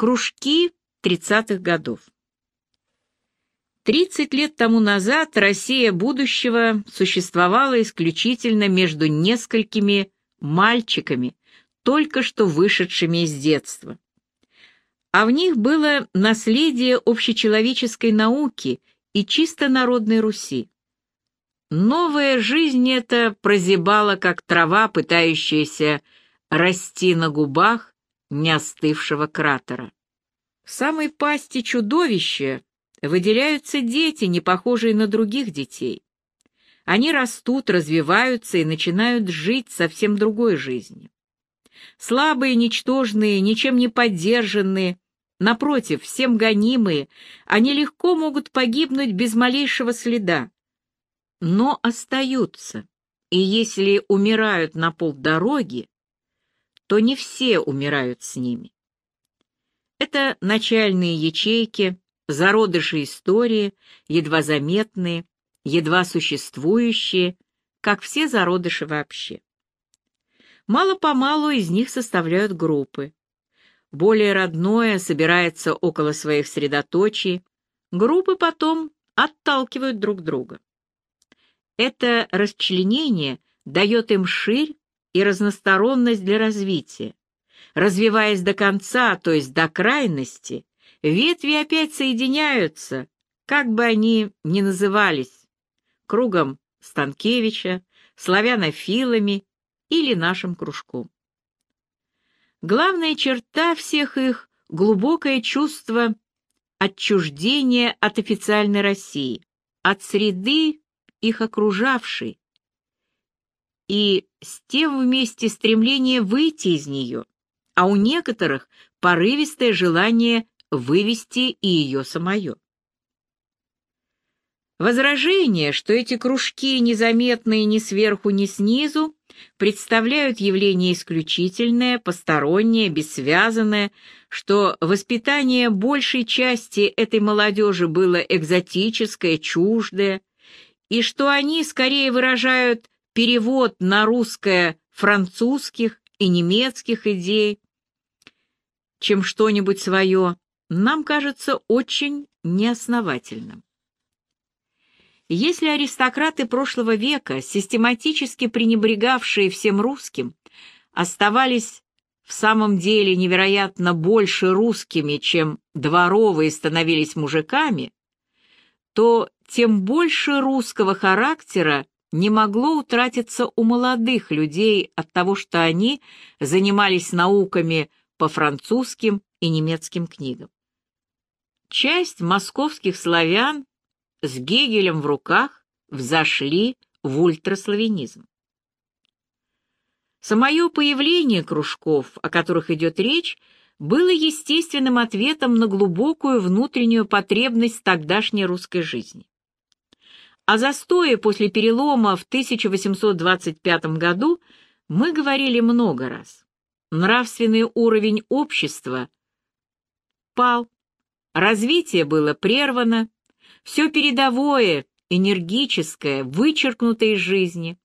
Кружки 30-х годов. 30 лет тому назад Россия будущего существовала исключительно между несколькими мальчиками, только что вышедшими из детства. А в них было наследие общечеловеческой науки и чисто народной Руси. Новая жизнь эта прозябала, как трава, пытающаяся расти на губах не остывшего кратера. В самой пасти чудовища выделяются дети, не похожие на других детей. Они растут, развиваются и начинают жить совсем другой жизнью. Слабые, ничтожные, ничем не поддержанные, напротив, всем гонимые, они легко могут погибнуть без малейшего следа. Но остаются, и если умирают на полдороги, то не все умирают с ними. Это начальные ячейки, зародыши истории, едва заметные, едва существующие, как все зародыши вообще. Мало-помалу из них составляют группы. Более родное собирается около своих средоточий, группы потом отталкивают друг друга. Это расчленение дает им ширь и разносторонность для развития. Развиваясь до конца, то есть до крайности, ветви опять соединяются, как бы они ни назывались, кругом Станкевича, славянофилами или нашим кружком. Главная черта всех их — глубокое чувство отчуждения от официальной России, от среды их окружавшей, и с тем вместе стремление выйти из нее, а у некоторых порывистое желание вывести и ее самое. Возражение, что эти кружки, незаметные ни сверху, ни снизу, представляют явление исключительное, постороннее, бессвязанное, что воспитание большей части этой молодежи было экзотическое, чуждое, и что они скорее выражают перевод на русское французских и немецких идей, чем что-нибудь свое, нам кажется очень неосновательным. Если аристократы прошлого века, систематически пренебрегавшие всем русским, оставались в самом деле невероятно больше русскими, чем дворовые становились мужиками, то тем больше русского характера не могло утратиться у молодых людей от того, что они занимались науками по французским и немецким книгам. Часть московских славян с Гегелем в руках взошли в ультраславянизм. Самое появление кружков, о которых идет речь, было естественным ответом на глубокую внутреннюю потребность тогдашней русской жизни. О застое после перелома в 1825 году мы говорили много раз. Нравственный уровень общества пал, развитие было прервано, все передовое, энергическое, вычеркнуто из жизни.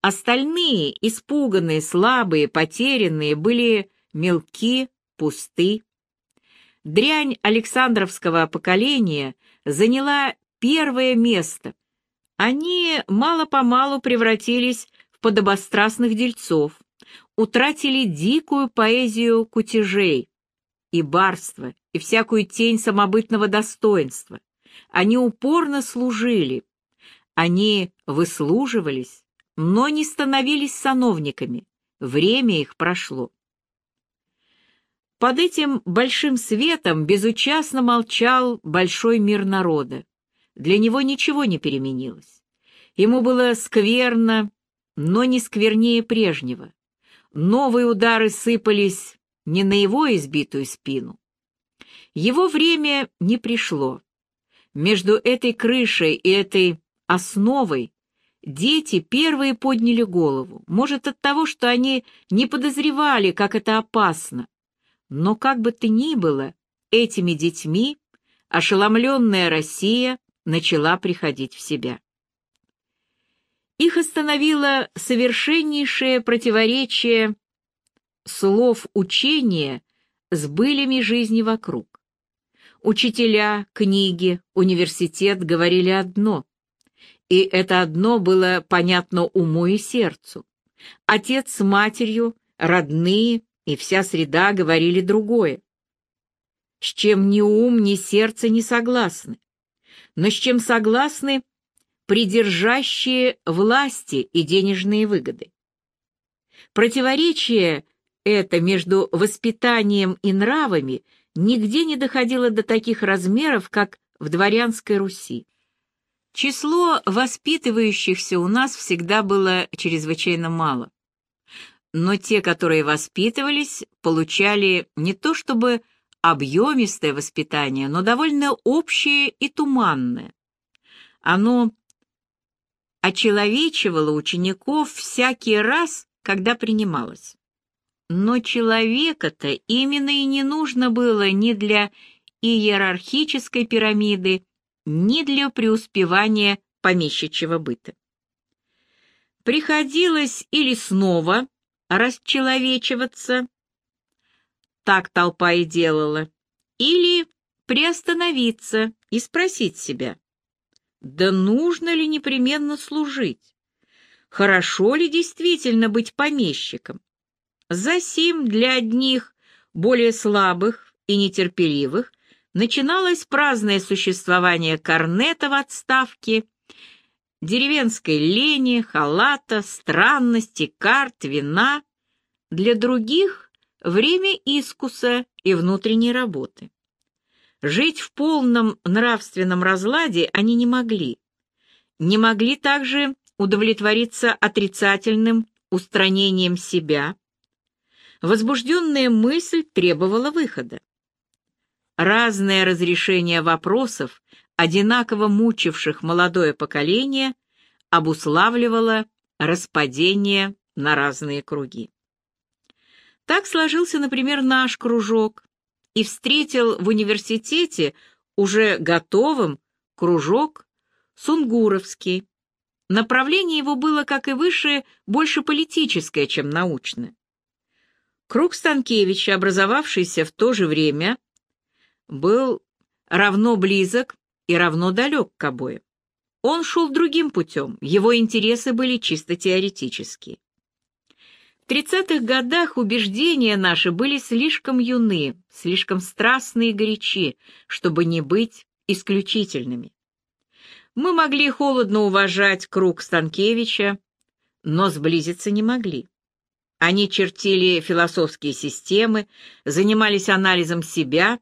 Остальные, испуганные, слабые, потерянные, были мелки, пусты. Дрянь Александровского поколения заняла первое место — они мало-помалу превратились в подобострастных дельцов, утратили дикую поэзию кутежей и барства, и всякую тень самобытного достоинства. Они упорно служили, они выслуживались, но не становились сановниками, время их прошло. Под этим большим светом безучастно молчал большой мир народа. Для него ничего не переменилось. Ему было скверно, но не сквернее прежнего. Новые удары сыпались не на его избитую спину. Его время не пришло. Между этой крышей и этой основой дети первые подняли голову. Может, от того, что они не подозревали, как это опасно. Но как бы то ни было, этими детьми ошеломленная Россия начала приходить в себя. Их остановило совершеннейшее противоречие слов учения с былями жизни вокруг. Учителя, книги, университет говорили одно, и это одно было понятно уму и сердцу. Отец с матерью, родные и вся среда говорили другое. С чем ни ум, ни сердце не согласны, но с чем согласны придержащие власти и денежные выгоды. Противоречие это между воспитанием и нравами нигде не доходило до таких размеров, как в дворянской Руси. Число воспитывающихся у нас всегда было чрезвычайно мало. Но те, которые воспитывались, получали не то чтобы объемистое воспитание, но довольно общее и туманное. Оно очеловечивало учеников всякий раз, когда принималось. Но человека-то именно и не нужно было ни для иерархической пирамиды, ни для преуспевания помещичьего быта. Приходилось или снова расчеловечиваться, так толпа и делала, или приостановиться и спросить себя, да нужно ли непременно служить, хорошо ли действительно быть помещиком. Засим для одних, более слабых и нетерпеливых, начиналось праздное существование корнета в отставке, деревенской лени, халата, странности, карт, вина. Для других — время искуса и внутренней работы. Жить в полном нравственном разладе они не могли. Не могли также удовлетвориться отрицательным устранением себя. Возбужденная мысль требовала выхода. Разное разрешение вопросов, одинаково мучивших молодое поколение, обуславливало распадение на разные круги. Так сложился, например, наш кружок, и встретил в университете уже готовым кружок Сунгуровский. Направление его было, как и выше, больше политическое, чем научное. Круг Станкевича, образовавшийся в то же время, был равно близок и равно далек к обоим. Он шел другим путем, его интересы были чисто теоретические. В тридцатых годах убеждения наши были слишком юны, слишком страстны и горячи, чтобы не быть исключительными. Мы могли холодно уважать круг Станкевича, но сблизиться не могли. Они чертили философские системы, занимались анализом себя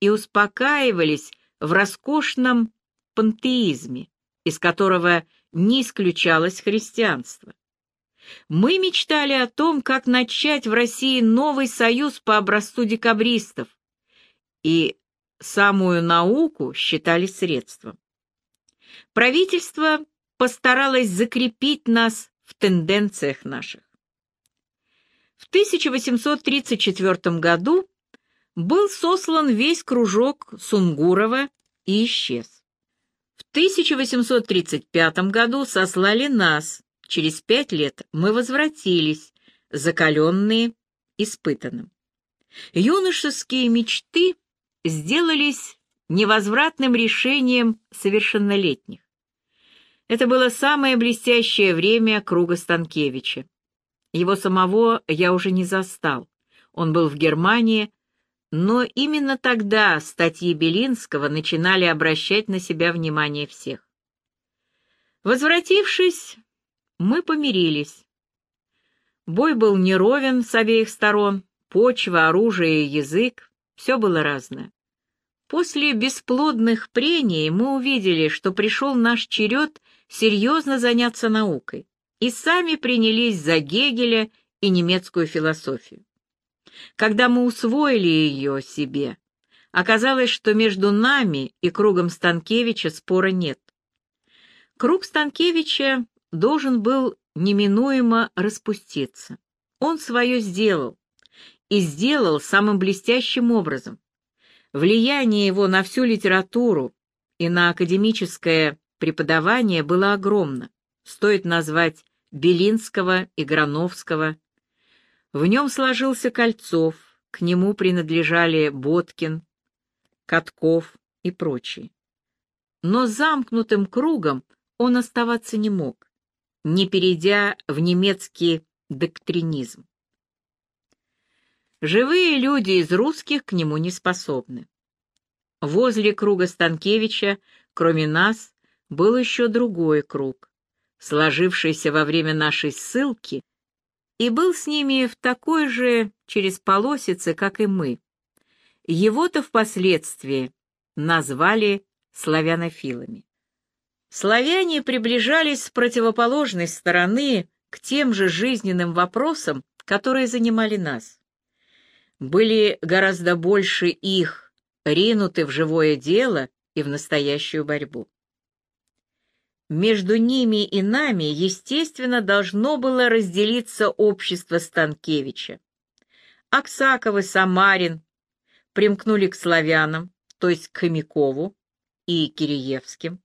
и успокаивались в роскошном пантеизме, из которого не исключалось христианство. Мы мечтали о том, как начать в России новый союз по образцу декабристов, и самую науку считали средством. Правительство постаралось закрепить нас в тенденциях наших. В 1834 году был сослан весь кружок Сунгурова и исчез. В 1835 году сослали нас, через пять лет мы возвратились, закаленные, испытанным. Юношеские мечты сделались невозвратным решением совершеннолетних. Это было самое блестящее время круга Станкевича. Его самого я уже не застал. Он был в Германии, но именно тогда статьи Белинского начинали обращать на себя внимание всех. Возвратившись, мы помирились. Бой был неровен с обеих сторон, почва, оружие язык — все было разное. После бесплодных прений мы увидели, что пришел наш черед серьезно заняться наукой, и сами принялись за Гегеля и немецкую философию. Когда мы усвоили ее себе, оказалось, что между нами и кругом Станкевича спора нет. Круг Станкевича должен был неминуемо распуститься. Он свое сделал, и сделал самым блестящим образом. Влияние его на всю литературу и на академическое преподавание было огромно. Стоит назвать Белинского и Грановского, в нем сложился Кольцов, к нему принадлежали Боткин, Катков и прочие. Но замкнутым кругом он оставаться не мог, не перейдя в немецкий доктринизм. Живые люди из русских к нему не способны. Возле круга Станкевича, кроме нас, был еще другой круг, сложившийся во время нашей ссылки, и был с ними в такой же через полосице, как и мы. Его-то впоследствии назвали славянофилами. Славяне приближались с противоположной стороны к тем же жизненным вопросам, которые занимали нас были гораздо больше их, ринуты в живое дело и в настоящую борьбу. Между ними и нами, естественно, должно было разделиться общество Станкевича. Аксаков и Самарин примкнули к славянам, то есть к Хомякову и Киреевским.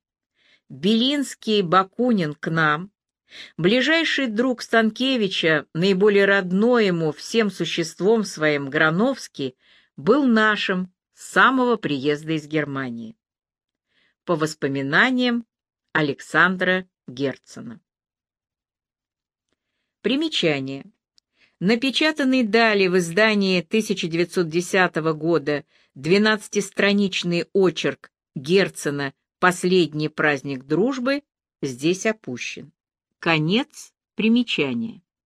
Белинский Бакунин к нам, Ближайший друг Станкевича, наиболее родной ему всем существом своим Грановский, был нашим с самого приезда из Германии. По воспоминаниям Александра Герцена. Примечание. Напечатанный далее в издании 1910 года 12-страничный очерк Герцена «Последний праздник дружбы» здесь опущен. Конец примечания.